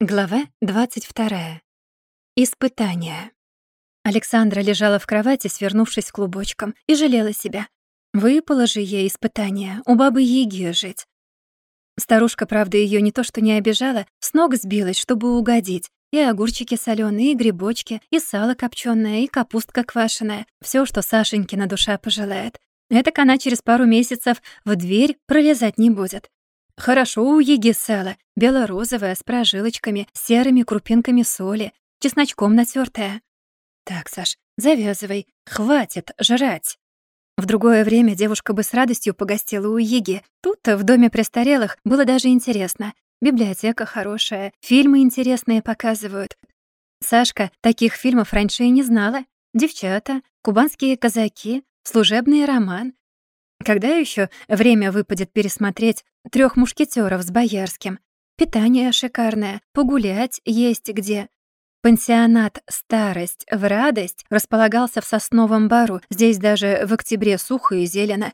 Глава 22. Испытание. Александра лежала в кровати, свернувшись клубочком, и жалела себя. Выпало же ей испытание, у бабы Яги жить. Старушка, правда, ее не то что не обижала, с ног сбилась, чтобы угодить. И огурчики соленые, и грибочки, и сало копченое, и капустка квашеная. все, что Сашенькина душа пожелает. Этак она через пару месяцев в дверь пролезать не будет. Хорошо у Еги сало, бело-розовое, с прожилочками, серыми крупинками соли, чесночком натертое. Так, Саш, завязывай, хватит жрать. В другое время девушка бы с радостью погостила у Еги. Тут-то, в доме престарелых, было даже интересно. Библиотека хорошая, фильмы интересные показывают. Сашка таких фильмов раньше и не знала. Девчата, кубанские казаки, служебный роман. Когда еще время выпадет пересмотреть трех мушкетеров с Боярским? Питание шикарное, погулять есть где. Пансионат «Старость в радость» располагался в Сосновом бару. Здесь даже в октябре сухо и зелено.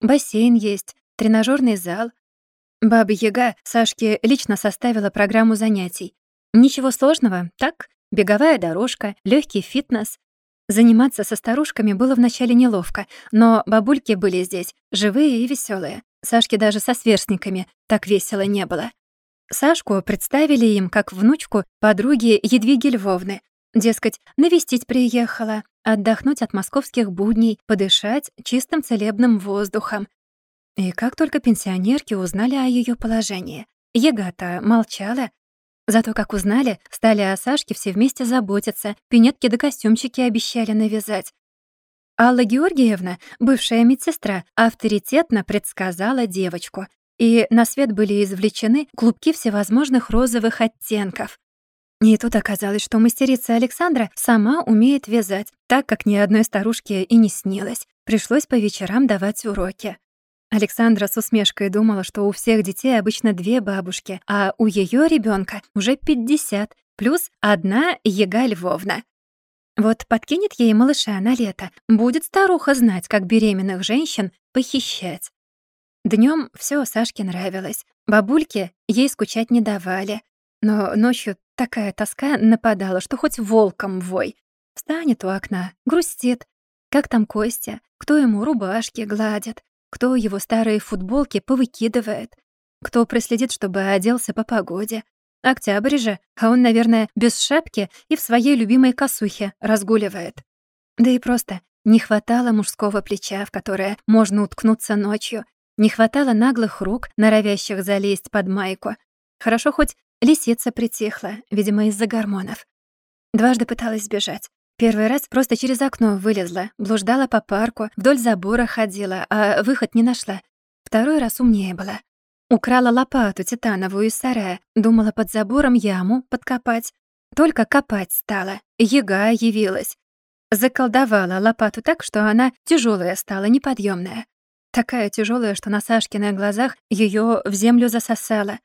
Бассейн есть, тренажерный зал. Баба Яга Сашке лично составила программу занятий. Ничего сложного, так? Беговая дорожка, легкий фитнес, Заниматься со старушками было вначале неловко, но бабульки были здесь, живые и веселые. Сашке даже со сверстниками так весело не было. Сашку представили им как внучку подруги Едвиги Львовны. Дескать, навестить приехала, отдохнуть от московских будней, подышать чистым целебным воздухом. И как только пенсионерки узнали о ее положении, Егата молчала, Зато, как узнали, стали о Сашке все вместе заботиться, пинетки да костюмчики обещали навязать. Алла Георгиевна, бывшая медсестра, авторитетно предсказала девочку, и на свет были извлечены клубки всевозможных розовых оттенков. И тут оказалось, что мастерица Александра сама умеет вязать, так как ни одной старушке и не снилось. Пришлось по вечерам давать уроки. Александра с усмешкой думала, что у всех детей обычно две бабушки, а у ее ребенка уже 50, плюс одна Ега Львовна. Вот подкинет ей малыша на лето, будет старуха знать, как беременных женщин похищать. Днем все Сашке нравилось. Бабульки ей скучать не давали. Но ночью такая тоска нападала, что хоть волком вой. Встанет у окна, грустит. Как там Костя? Кто ему рубашки гладит? Кто его старые футболки повыкидывает, кто проследит, чтобы оделся по погоде. Октябрь же, а он, наверное, без шапки и в своей любимой косухе разгуливает. Да и просто не хватало мужского плеча, в которое можно уткнуться ночью, не хватало наглых рук, норовящих залезть под майку. Хорошо хоть лисица притихла, видимо, из-за гормонов. Дважды пыталась сбежать. Первый раз просто через окно вылезла, блуждала по парку, вдоль забора ходила, а выход не нашла. Второй раз умнее была. Украла лопату титановую из сарая, думала под забором яму подкопать. Только копать стала, яга явилась. Заколдовала лопату так, что она тяжелая стала, неподъемная. Такая тяжелая, что на Сашкиных глазах ее в землю засосала.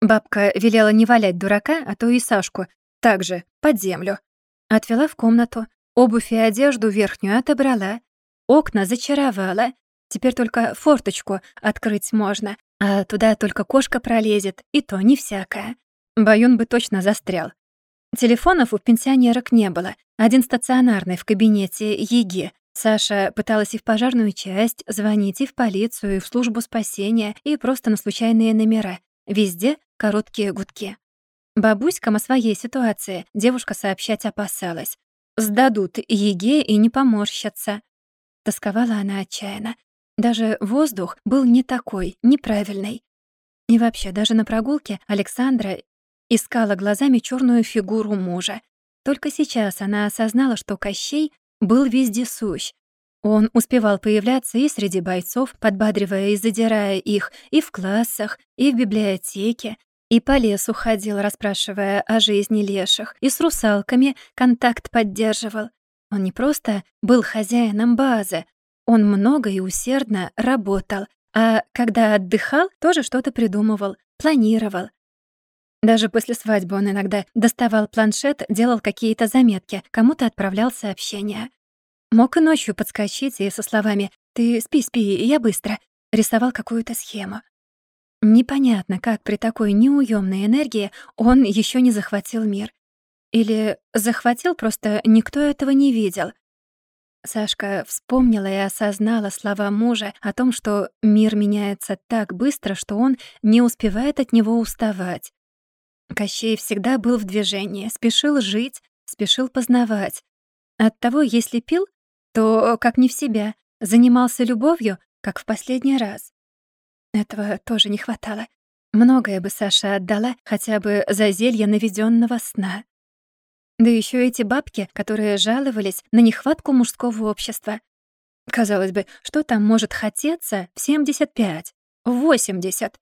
Бабка велела не валять дурака, а то и Сашку, также под землю. Отвела в комнату, обувь и одежду верхнюю отобрала, окна зачаровала. Теперь только форточку открыть можно, а туда только кошка пролезет, и то не всякая. Баюн бы точно застрял. Телефонов у пенсионерок не было. Один стационарный в кабинете ЕГИ. Саша пыталась и в пожарную часть звонить, и в полицию, и в службу спасения, и просто на случайные номера. Везде короткие гудки. Бабуськам о своей ситуации девушка сообщать опасалась. Сдадут Еге и не поморщатся. Тосковала она отчаянно. Даже воздух был не такой, неправильный. И вообще, даже на прогулке Александра искала глазами черную фигуру мужа. Только сейчас она осознала, что Кощей был вездесущ. Он успевал появляться и среди бойцов, подбадривая и задирая их, и в классах, и в библиотеке, и по лесу ходил, расспрашивая о жизни леших, и с русалками контакт поддерживал. Он не просто был хозяином базы, он много и усердно работал, а когда отдыхал, тоже что-то придумывал, планировал. Даже после свадьбы он иногда доставал планшет, делал какие-то заметки, кому-то отправлял сообщения. Мог и ночью подскочить и со словами «Ты спи, спи, я быстро» рисовал какую-то схему. Непонятно, как при такой неуемной энергии он еще не захватил мир. Или захватил, просто никто этого не видел. Сашка вспомнила и осознала слова мужа о том, что мир меняется так быстро, что он не успевает от него уставать. Кощей всегда был в движении, спешил жить, спешил познавать. Оттого, если пил, то как не в себя, занимался любовью, как в последний раз. Этого тоже не хватало. Многое бы Саша отдала хотя бы за зелье наведенного сна. Да еще эти бабки, которые жаловались на нехватку мужского общества. Казалось бы, что там может хотеться в 75, в 80?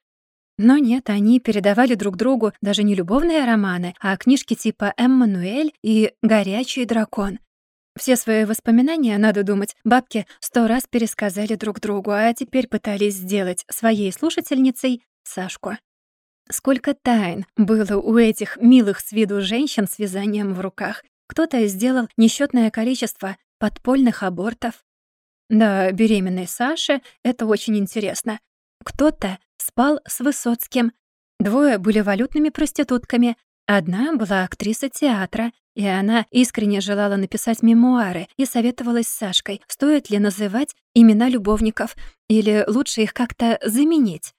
Но нет, они передавали друг другу даже не любовные романы, а книжки типа «Эммануэль» и «Горячий дракон». Все свои воспоминания, надо думать, бабки сто раз пересказали друг другу, а теперь пытались сделать своей слушательницей Сашку. Сколько тайн было у этих милых с виду женщин с вязанием в руках. Кто-то сделал несчетное количество подпольных абортов. Да, беременной Саше это очень интересно. Кто-то спал с Высоцким. Двое были валютными проститутками. Одна была актриса театра, и она искренне желала написать мемуары и советовалась с Сашкой, стоит ли называть имена любовников или лучше их как-то заменить.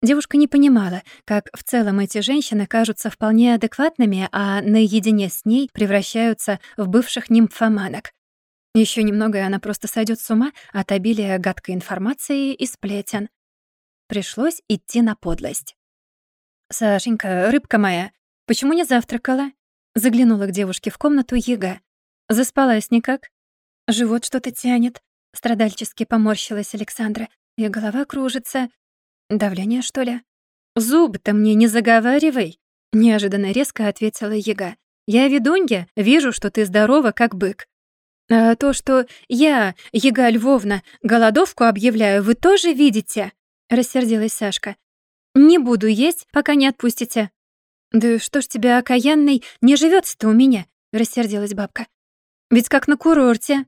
Девушка не понимала, как в целом эти женщины кажутся вполне адекватными, а наедине с ней превращаются в бывших нимфоманок. Еще немного, и она просто сойдет с ума от обилия гадкой информации и сплетен. Пришлось идти на подлость. «Сашенька, рыбка моя, почему не завтракала?» Заглянула к девушке в комнату Ега. Заспалась никак. Живот что-то тянет. Страдальчески поморщилась Александра. И голова кружится. Давление, что ли? Зуб-то мне не заговаривай. Неожиданно резко ответила Ега. Я ведунья, вижу, что ты здорова, как бык. А то, что я, Ега Львовна, голодовку объявляю, вы тоже видите? Рассердилась Сашка. Не буду есть, пока не отпустите. «Да что ж тебя, окаянный, не живётся-то у меня?» — рассердилась бабка. «Ведь как на курорте».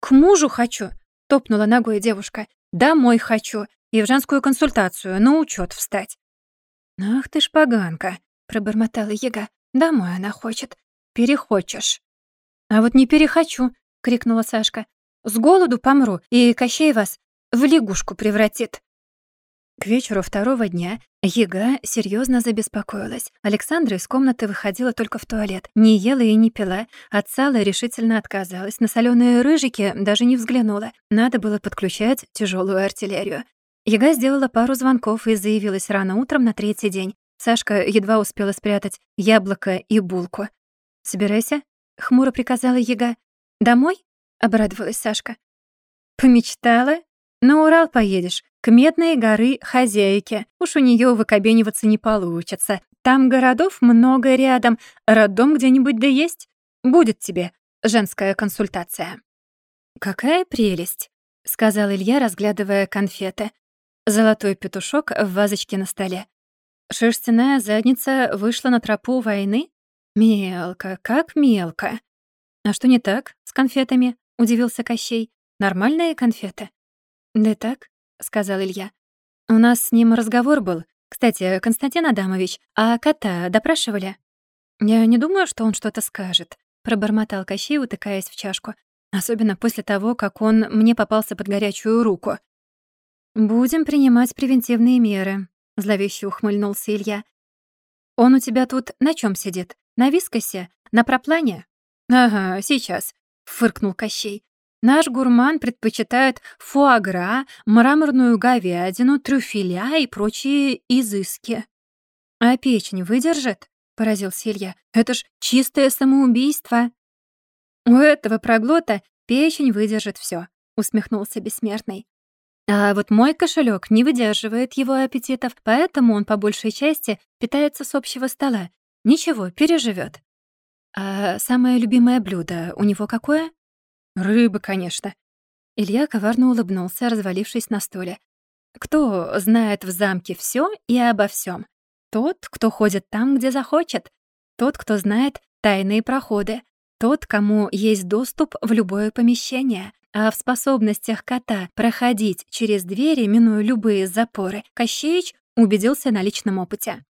«К мужу хочу», — топнула ногой девушка. «Домой хочу и в женскую консультацию на учёт встать». «Ах ты ж поганка», — пробормотала яга. «Домой она хочет. Перехочешь». «А вот не перехочу», — крикнула Сашка. «С голоду помру, и Кощей вас в лягушку превратит». К вечеру второго дня Ега серьезно забеспокоилась. Александра из комнаты выходила только в туалет. Не ела и не пила. От сала решительно отказалась. На соленые рыжики даже не взглянула. Надо было подключать тяжелую артиллерию. Ега сделала пару звонков и заявилась рано утром на третий день. Сашка едва успела спрятать яблоко и булку. «Собирайся», — хмуро приказала Ега. «Домой?» — обрадовалась Сашка. «Помечтала? На Урал поедешь. К Медной горы хозяйки. Уж у нее выкобениваться не получится. Там городов много рядом. Роддом где-нибудь да есть. Будет тебе женская консультация». «Какая прелесть», — сказал Илья, разглядывая конфеты. Золотой петушок в вазочке на столе. Шерстяная задница вышла на тропу войны? Мелко, как мелко. А что не так с конфетами? Удивился Кощей. Нормальные конфеты. Да так, — сказал Илья. «У нас с ним разговор был. Кстати, Константин Адамович, а кота допрашивали?» «Я не думаю, что он что-то скажет», — пробормотал Кощей, утыкаясь в чашку. «Особенно после того, как он мне попался под горячую руку». «Будем принимать превентивные меры», — зловеще ухмыльнулся Илья. «Он у тебя тут на чем сидит? На вискосе? На проплане?» «Ага, сейчас», — фыркнул Кощей. Наш гурман предпочитает фуагра, мраморную говядину, трюфеля и прочие изыски. «А печень выдержит?» — поразился Илья. «Это ж чистое самоубийство!» «У этого проглота печень выдержит все, усмехнулся бессмертный. А вот мой кошелек не выдерживает его аппетитов, поэтому он по большей части питается с общего стола. Ничего, переживет. А самое любимое блюдо у него какое? «Рыба, конечно». Илья коварно улыбнулся, развалившись на стуле. «Кто знает в замке все и обо всем? Тот, кто ходит там, где захочет. Тот, кто знает тайные проходы. Тот, кому есть доступ в любое помещение. А в способностях кота проходить через двери, минуя любые запоры, Кощеич убедился на личном опыте.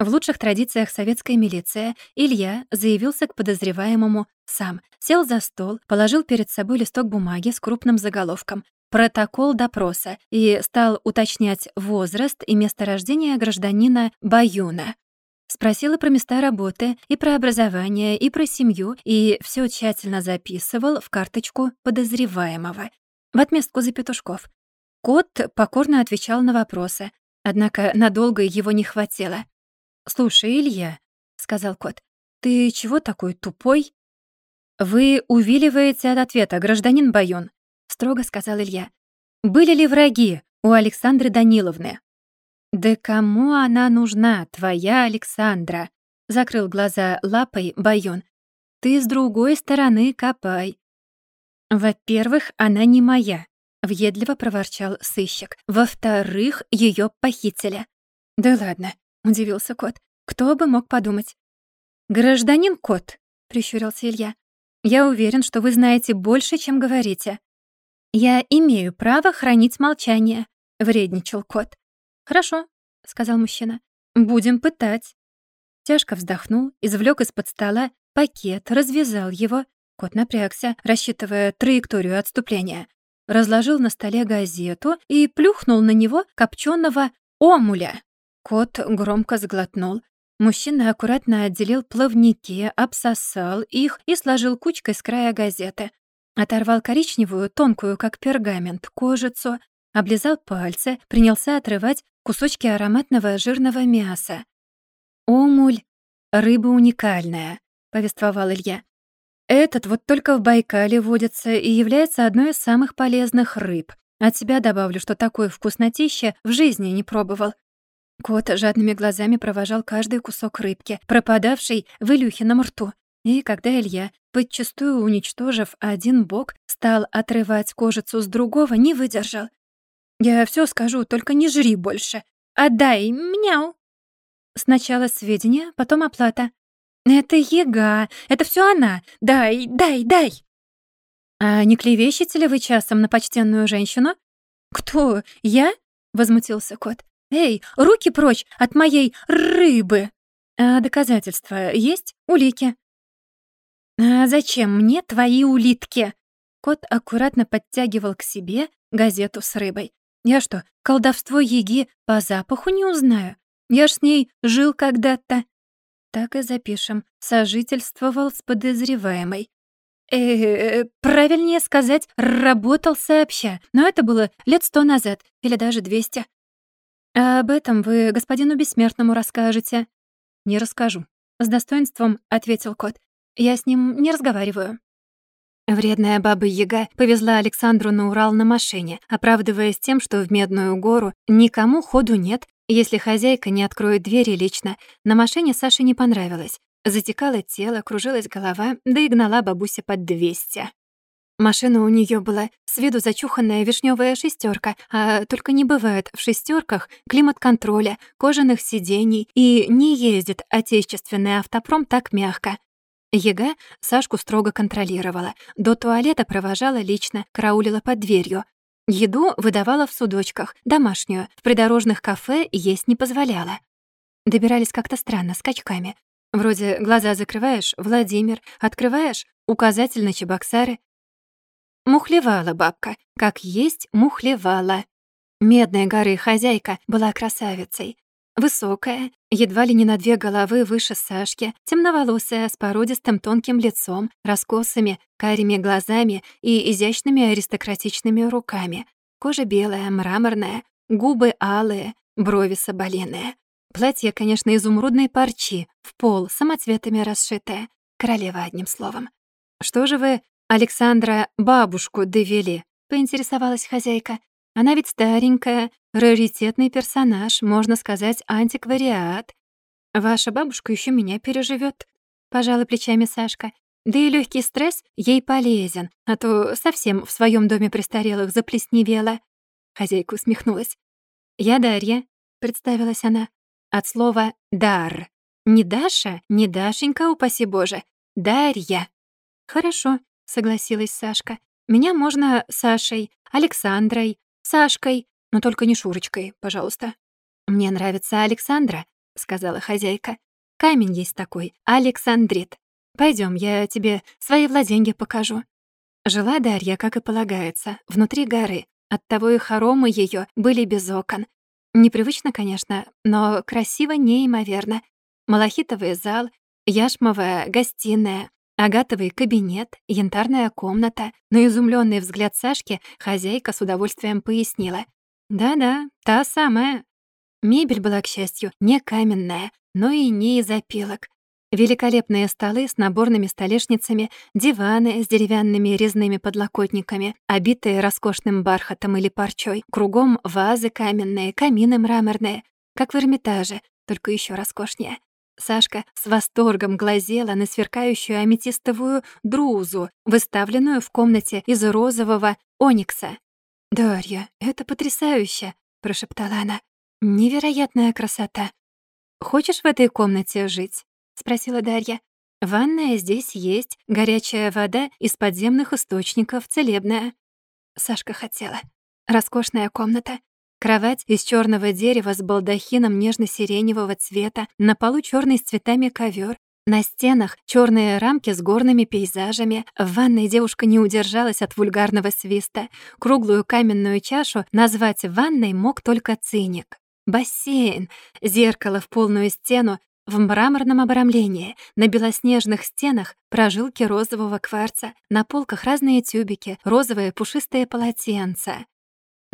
В лучших традициях советской милиции Илья заявился к подозреваемому сам, сел за стол, положил перед собой листок бумаги с крупным заголовком «Протокол допроса» и стал уточнять возраст и место рождения гражданина Баюна. Спросила про места работы, и про образование, и про семью, и все тщательно записывал в карточку подозреваемого. В отместку за петушков. Кот покорно отвечал на вопросы, однако надолго его не хватило. «Слушай, Илья», — сказал кот, — «ты чего такой тупой?» «Вы увиливаете от ответа, гражданин Баюн», — строго сказал Илья. «Были ли враги у Александры Даниловны?» «Да кому она нужна, твоя Александра?» — закрыл глаза лапой Байон. «Ты с другой стороны копай». «Во-первых, она не моя», — въедливо проворчал сыщик. «Во-вторых, ее похитили». «Да ладно», — удивился кот. «Кто бы мог подумать?» «Гражданин кот», — прищурился Илья. «Я уверен, что вы знаете больше, чем говорите». «Я имею право хранить молчание», — вредничал кот. «Хорошо», — сказал мужчина. «Будем пытать». Тяжко вздохнул, извлек из-под стола пакет, развязал его. Кот напрягся, рассчитывая траекторию отступления. Разложил на столе газету и плюхнул на него копченого омуля. Кот громко сглотнул. Мужчина аккуратно отделил плавники, обсосал их и сложил кучкой с края газеты. Оторвал коричневую, тонкую, как пергамент, кожицу, облизал пальцы, принялся отрывать кусочки ароматного жирного мяса. «Омуль — рыба уникальная», — повествовал Илья. «Этот вот только в Байкале водится и является одной из самых полезных рыб. От себя добавлю, что такое вкуснотище в жизни не пробовал. Кот жадными глазами провожал каждый кусок рыбки, пропадавший в Илюхином рту. И когда Илья, подчастую уничтожив один бок, стал отрывать кожицу с другого, не выдержал. Я все скажу, только не жри больше. Отдай, мяу. Сначала сведения, потом оплата. Это Ега, это все она. Дай, дай, дай. А не клевещете ли вы часом на почтенную женщину? Кто, я? Возмутился кот. Эй, руки прочь от моей рыбы. А доказательства есть? Улики. А зачем мне твои улитки? Кот аккуратно подтягивал к себе газету с рыбой. Я что, колдовство Еги по запаху не узнаю? Я ж с ней жил когда-то. Так и запишем. Сожительствовал с подозреваемой. Э, -э правильнее сказать, работал сообща. Но это было лет сто назад, или даже двести. Об этом вы господину Бессмертному расскажете. Не расскажу. С достоинством ответил кот. Я с ним не разговариваю. Вредная баба-яга повезла Александру на Урал на машине, оправдываясь тем, что в Медную гору никому ходу нет, если хозяйка не откроет двери лично. На машине Саше не понравилось. Затекало тело, кружилась голова, да и гнала бабуся под 200. Машина у нее была с виду зачуханная вишневая шестерка, а только не бывает в шестерках климат-контроля, кожаных сидений и не ездит отечественный автопром так мягко. Ега Сашку строго контролировала. До туалета провожала лично, караулила под дверью. Еду выдавала в судочках, домашнюю, в придорожных кафе есть не позволяла. Добирались как-то странно, скачками. Вроде глаза закрываешь — Владимир, открываешь — указатель на Чебоксары. Мухлевала бабка, как есть мухлевала. Медная горы хозяйка была красавицей. Высокая, едва ли не на две головы выше Сашки, темноволосая, с породистым тонким лицом, раскосыми, карими глазами и изящными аристократичными руками. Кожа белая, мраморная, губы алые, брови соболиные. Платье, конечно, изумрудной парчи, в пол, самоцветами расшитое. Королева, одним словом. «Что же вы, Александра, бабушку довели?» — поинтересовалась хозяйка. Она ведь старенькая, раритетный персонаж, можно сказать, антиквариат. Ваша бабушка еще меня переживет, пожала плечами Сашка. Да и легкий стресс ей полезен, а то совсем в своем доме престарелых заплесневела. Хозяйка усмехнулась. «Я Дарья», — представилась она. От слова «дар». Не Даша, не Дашенька, упаси Боже. Дарья. «Хорошо», — согласилась Сашка. «Меня можно Сашей, Александрой, Сашкой, но только не Шурочкой, пожалуйста». «Мне нравится Александра», — сказала хозяйка. «Камень есть такой, Александрит. Пойдем, я тебе свои владенья покажу». Жила Дарья, как и полагается, внутри горы. Оттого и хоромы ее были без окон. Непривычно, конечно, но красиво неимоверно. Малахитовый зал, яшмовая гостиная, агатовый кабинет, янтарная комната. На изумленный взгляд Сашки хозяйка с удовольствием пояснила. «Да-да, та самая». Мебель была, к счастью, не каменная, но и не из опилок. Великолепные столы с наборными столешницами, диваны с деревянными резными подлокотниками, обитые роскошным бархатом или парчой, кругом вазы каменные, камины мраморные, как в Эрмитаже, только еще роскошнее. Сашка с восторгом глазела на сверкающую аметистовую друзу, выставленную в комнате из розового оникса. «Дарья, это потрясающе!» — прошептала она. «Невероятная красота! Хочешь в этой комнате жить?» — спросила Дарья. «Ванная здесь есть, горячая вода из подземных источников, целебная». Сашка хотела. Роскошная комната, кровать из черного дерева с балдахином нежно-сиреневого цвета, на полу черный с цветами ковер, на стенах черные рамки с горными пейзажами. В ванной девушка не удержалась от вульгарного свиста. Круглую каменную чашу назвать ванной мог только циник. Бассейн, зеркало в полную стену, в мраморном обрамлении, на белоснежных стенах прожилки розового кварца, на полках разные тюбики, розовые пушистые полотенца.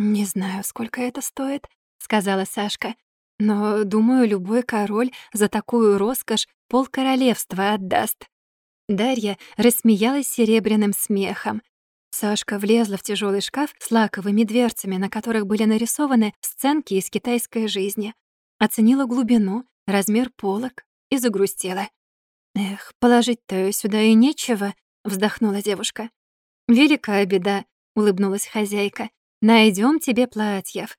«Не знаю, сколько это стоит», — сказала Сашка. «Но, думаю, любой король за такую роскошь полкоролевства отдаст». Дарья рассмеялась серебряным смехом. Сашка влезла в тяжелый шкаф с лаковыми дверцами, на которых были нарисованы сценки из китайской жизни. Оценила глубину, размер полок и загрустила. «Эх, положить-то сюда и нечего», — вздохнула девушка. «Великая беда», — улыбнулась хозяйка. Найдем тебе платьев.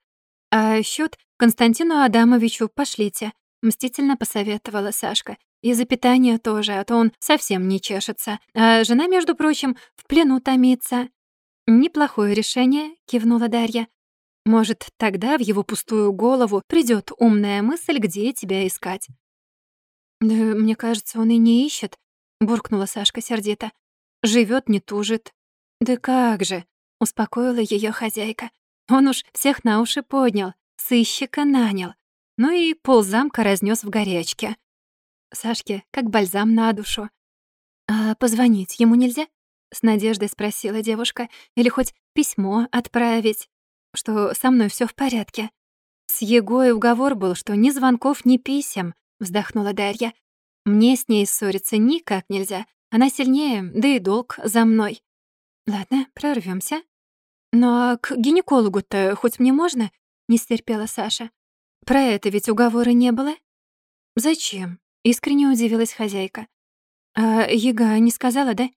А счет Константину Адамовичу пошлите», — мстительно посоветовала Сашка. «И за питание тоже, а то он совсем не чешется. А жена, между прочим, в плену томится». «Неплохое решение», — кивнула Дарья. Может, тогда в его пустую голову придет умная мысль, где тебя искать. «Да, мне кажется, он и не ищет», — буркнула Сашка сердито. Живет, не тужит». «Да как же», — успокоила ее хозяйка. «Он уж всех на уши поднял, сыщика нанял, ну и ползамка разнес в горячке». Сашке как бальзам на душу. «А позвонить ему нельзя?» — с надеждой спросила девушка. «Или хоть письмо отправить?» что со мной все в порядке. С Егой уговор был, что ни звонков, ни писем, вздохнула Дарья. Мне с ней ссориться никак нельзя. Она сильнее, да и долг за мной. Ладно, прорвемся. Но к гинекологу-то хоть мне можно? Не стерпела Саша. Про это ведь уговора не было. Зачем? Искренне удивилась хозяйка. А Ега не сказала, да?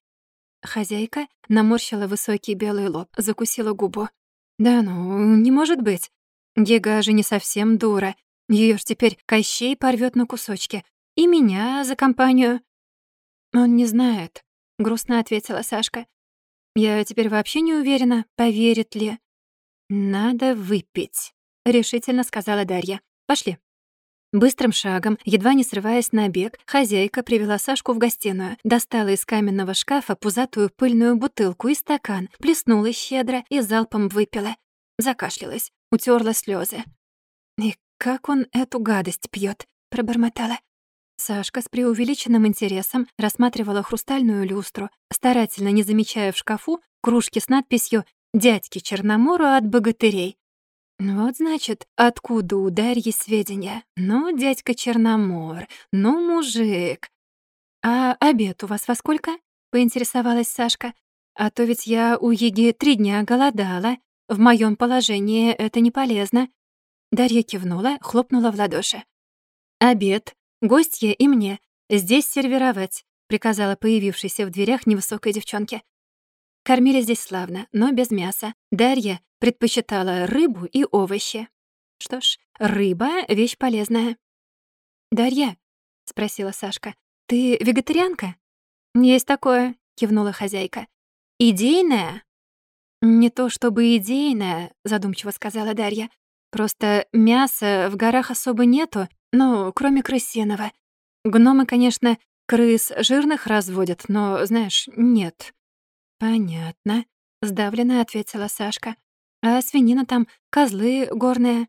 Хозяйка наморщила высокий белый лоб, закусила губу. Да ну, не может быть. Гега же не совсем дура. Её ж теперь Кощей порвёт на кусочки. И меня за компанию. Он не знает, грустно ответила Сашка. Я теперь вообще не уверена, поверит ли. Надо выпить, решительно сказала Дарья. Пошли. Быстрым шагом, едва не срываясь на бег, хозяйка привела Сашку в гостиную, достала из каменного шкафа пузатую пыльную бутылку и стакан, плеснула щедро и залпом выпила. Закашлялась, утерла слезы. «И как он эту гадость пьет? пробормотала. Сашка с преувеличенным интересом рассматривала хрустальную люстру, старательно не замечая в шкафу кружки с надписью «Дядьки Черномору от богатырей», вот, значит, откуда у Дарьи сведения. Ну, дядька Черномор, ну, мужик. А обед у вас во сколько? Поинтересовалась Сашка. А то ведь я у Еги три дня голодала. В моем положении это не полезно. Дарья кивнула, хлопнула в ладоши. «Обед, гостья и мне. Здесь сервировать», — приказала появившейся в дверях невысокой девчонке. Кормили здесь славно, но без мяса. Дарья предпочитала рыбу и овощи. Что ж, рыба — вещь полезная. «Дарья», — спросила Сашка, — «ты вегетарианка?» «Есть такое», — кивнула хозяйка. «Идейная?» «Не то чтобы идейная», — задумчиво сказала Дарья. Просто мяса в горах особо нету, ну, кроме крысиного. Гномы, конечно, крыс жирных разводят, но, знаешь, нет». «Понятно», — сдавленно ответила Сашка. «А свинина там, козлы горные?»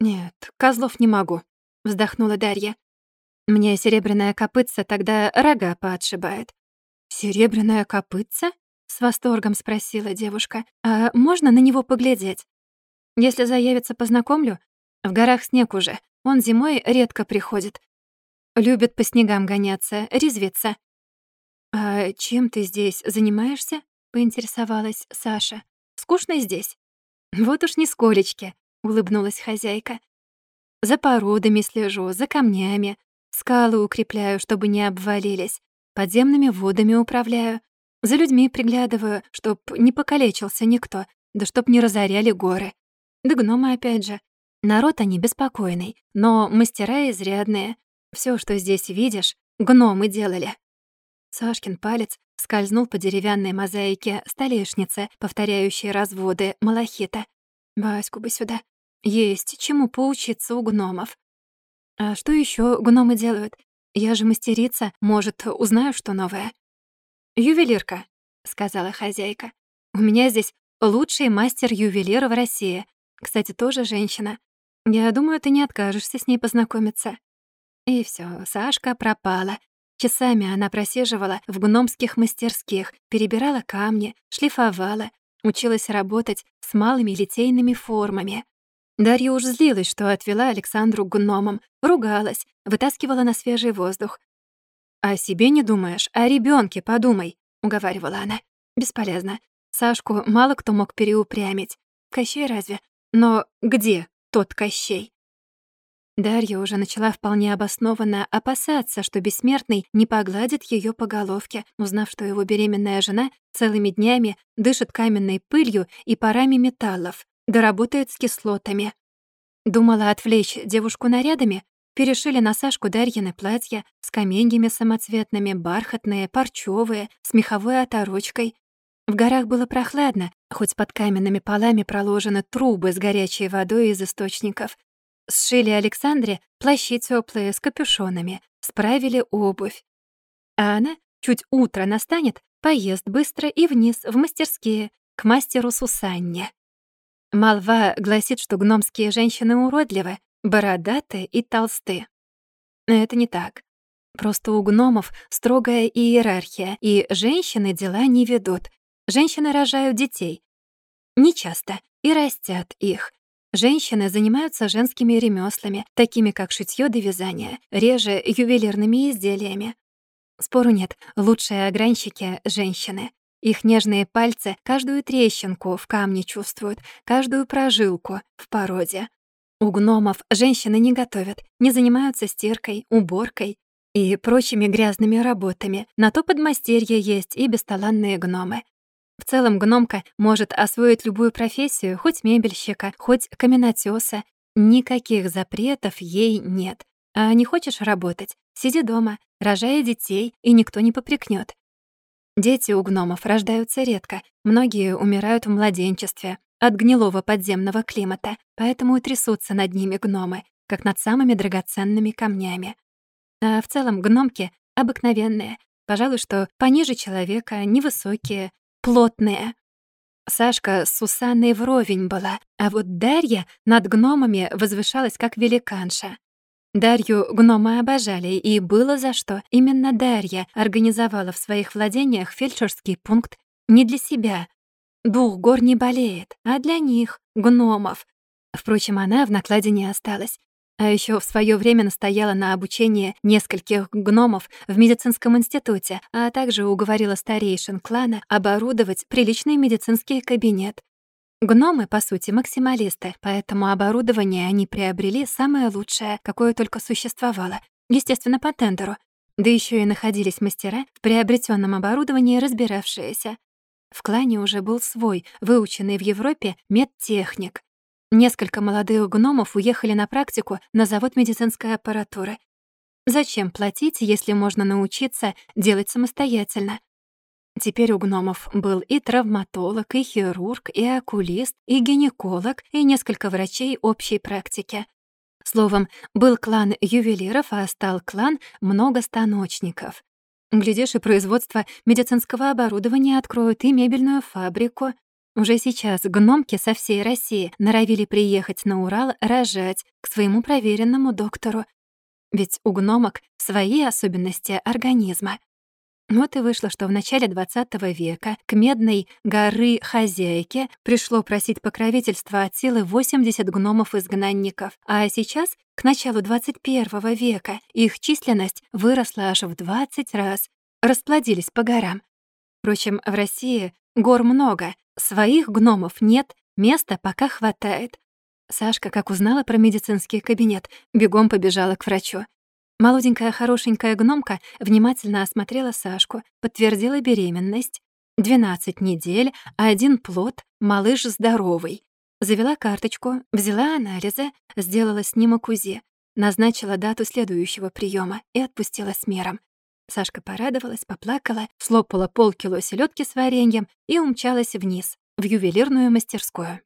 «Нет, козлов не могу», — вздохнула Дарья. «Мне серебряная копытца тогда рога поотшибает». «Серебряная копытца?» — с восторгом спросила девушка. «А можно на него поглядеть?» «Если заявится, познакомлю. В горах снег уже. Он зимой редко приходит. Любит по снегам гоняться, резвиться». «А чем ты здесь занимаешься?» — поинтересовалась Саша. «Скучно здесь?» «Вот уж нисколечки», — улыбнулась хозяйка. «За породами слежу, за камнями. Скалы укрепляю, чтобы не обвалились. Подземными водами управляю. За людьми приглядываю, чтоб не покалечился никто, да чтоб не разоряли горы. Да гномы опять же. Народ они беспокойный, но мастера изрядные. Все, что здесь видишь, гномы делали». Сашкин палец скользнул по деревянной мозаике столешницы, повторяющей разводы малахита. Ваську бы сюда. Есть чему поучиться у гномов. А что еще гномы делают? Я же мастерица, может, узнаю что новое. «Ювелирка», — сказала хозяйка. «У меня здесь лучший мастер-ювелир в России. Кстати, тоже женщина. Я думаю, ты не откажешься с ней познакомиться». И все, Сашка пропала. Часами она просиживала в гномских мастерских, перебирала камни, шлифовала, училась работать с малыми литейными формами. Дарья уж злилась, что отвела Александру гномам, ругалась, вытаскивала на свежий воздух. «О себе не думаешь, о ребенке подумай», — уговаривала она. «Бесполезно. Сашку мало кто мог переупрямить. Кощей разве? Но где тот Кощей?» Дарья уже начала вполне обоснованно опасаться, что бессмертный не погладит ее по головке, узнав, что его беременная жена целыми днями дышит каменной пылью и парами металлов, да работает с кислотами. Думала отвлечь девушку нарядами, перешили на Сашку Дарьины платья с каменьями самоцветными, бархатные, парчевые, с меховой оторочкой. В горах было прохладно, хоть под каменными полами проложены трубы с горячей водой из источников, Сшили Александре плащи теплые с капюшонами, справили обувь. А она, чуть утро настанет, поест быстро и вниз, в мастерские, к мастеру Сусанне. Молва гласит, что гномские женщины уродливы, бородатые и толсты. Это не так. Просто у гномов строгая иерархия, и женщины дела не ведут. Женщины рожают детей. Нечасто, и растят их. Женщины занимаются женскими ремеслами, такими как шитьё да вязание, реже ювелирными изделиями. Спору нет, лучшие огранщики — женщины. Их нежные пальцы каждую трещинку в камне чувствуют, каждую прожилку в породе. У гномов женщины не готовят, не занимаются стиркой, уборкой и прочими грязными работами. На то подмастерье есть и бесталанные гномы. В целом гномка может освоить любую профессию, хоть мебельщика, хоть каменотёса. Никаких запретов ей нет. А не хочешь работать? Сиди дома, рожай детей, и никто не попрекнет. Дети у гномов рождаются редко, многие умирают в младенчестве от гнилого подземного климата, поэтому и трясутся над ними гномы, как над самыми драгоценными камнями. А в целом гномки обыкновенные, пожалуй, что пониже человека, невысокие, плотные. Сашка с Сусанной вровень была, а вот Дарья над гномами возвышалась как великанша. Дарью гномы обожали, и было за что. Именно Дарья организовала в своих владениях фельдшерский пункт не для себя. Дух гор не болеет, а для них, гномов. Впрочем, она в накладе не осталась. А еще в свое время настояла на обучении нескольких гномов в медицинском институте, а также уговорила старейшин клана оборудовать приличный медицинский кабинет. Гномы, по сути, максималисты, поэтому оборудование они приобрели самое лучшее, какое только существовало, естественно, по тендеру. Да еще и находились мастера в приобретенном оборудовании разбиравшиеся. В клане уже был свой, выученный в Европе медтехник, Несколько молодых гномов уехали на практику на завод медицинской аппаратуры. Зачем платить, если можно научиться делать самостоятельно? Теперь у гномов был и травматолог, и хирург, и окулист, и гинеколог, и несколько врачей общей практики. Словом, был клан ювелиров, а стал клан многостаночников. Глядишь, и производство медицинского оборудования откроют, и мебельную фабрику. Уже сейчас гномки со всей России норовили приехать на Урал рожать к своему проверенному доктору. Ведь у гномок свои особенности организма. Вот и вышло, что в начале XX века к Медной горы хозяйке пришло просить покровительства от силы 80 гномов-изгнанников, а сейчас, к началу XXI века, их численность выросла аж в 20 раз, расплодились по горам. Впрочем, в России гор много, своих гномов нет, места пока хватает. Сашка, как узнала про медицинский кабинет, бегом побежала к врачу. Молоденькая хорошенькая гномка внимательно осмотрела Сашку, подтвердила беременность. 12 недель, один плод, малыш здоровый. Завела карточку, взяла анализы, сделала снимок УЗИ, назначила дату следующего приема и отпустила с миром. Сашка порадовалась, поплакала, слопала полкило селедки с вареньем и умчалась вниз, в ювелирную мастерскую.